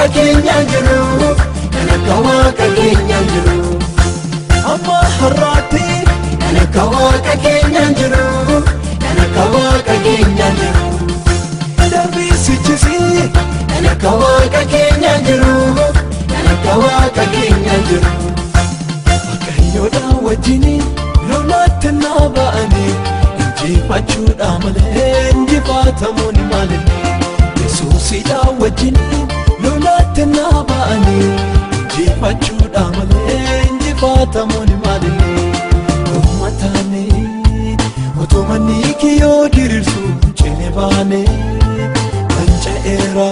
waaqa keenyaan jiru kan akka waaqa keenyaan jiru amma har'aatti kan akka waaqa keenyaan jiru kan akka waaqa keenyaan jiru darbii sichisi kan akka waaqa keenyaan jiru kan akka waaqa keenyaan jiru waaqayyoodhaa wajjini lolaatti naa ba'anii injifachuudha malee injifatamuun maalinni yesuusidhaa wajjini lolaatti naa ba'anii injifachuudha malee injifatamuun maalinni uummatanii otoo manni kiyyoo diriirsu cine baane manca'eera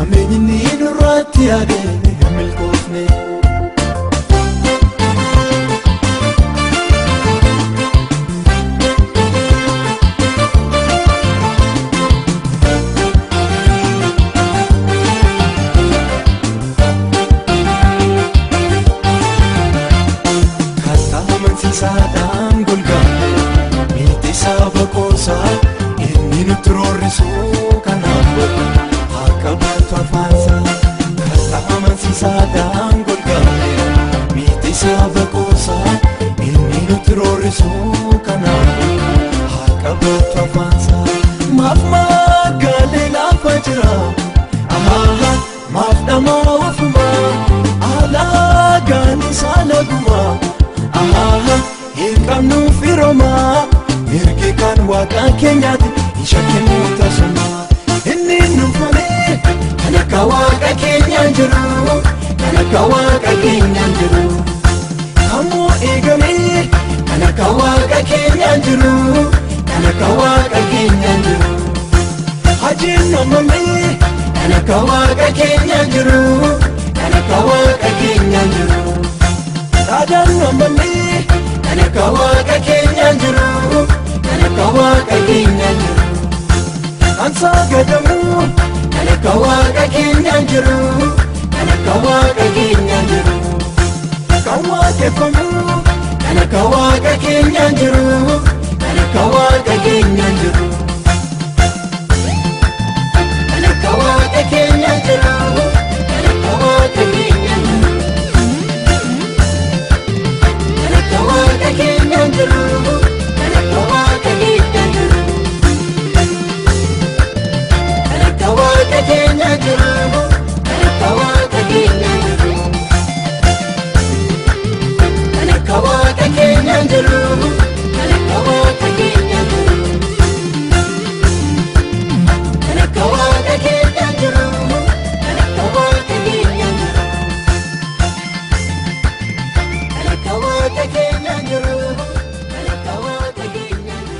ammeenyinni nurratti yaade hin milkoofne. Diinatti roorrisuu kanaan booda harka buutu afaan isaa amansiisaa daangoo gaafee miiti isaa baqoosaa inni nutti roorrisuu kanaan booda harka buutu afaan isaa maaf magaalee laafa jira amala maaf dhamaa ofuma alaa gaanisaa laguma. Amala hin qabnuuf firoomaa mirgi kan waaqa keenyaati. Hin shakkinu tasuma inni nuuf malee kan akka waaqa keenyaan jiru kan akka waaqa keenyaan jiru kammoo eegalee kan akka waaqa keenyaan jiru kan akka waaqa keenyaan jiru hajiin namamee kan akka waaqa keenyaan jiru kan akka waaqa keenyaan jiru. Saadaan namanii kan akka waaqa keenyaan jiru kan akka waaqa keenyaan jiru kan saagadamu kan akka waaqa keenyaan jiru kan akka waaqa keenyaan jiru. Kan waaqeffamu kan akka waaqa keenyaan jiru kan akka waaqa keenyaan jiru and the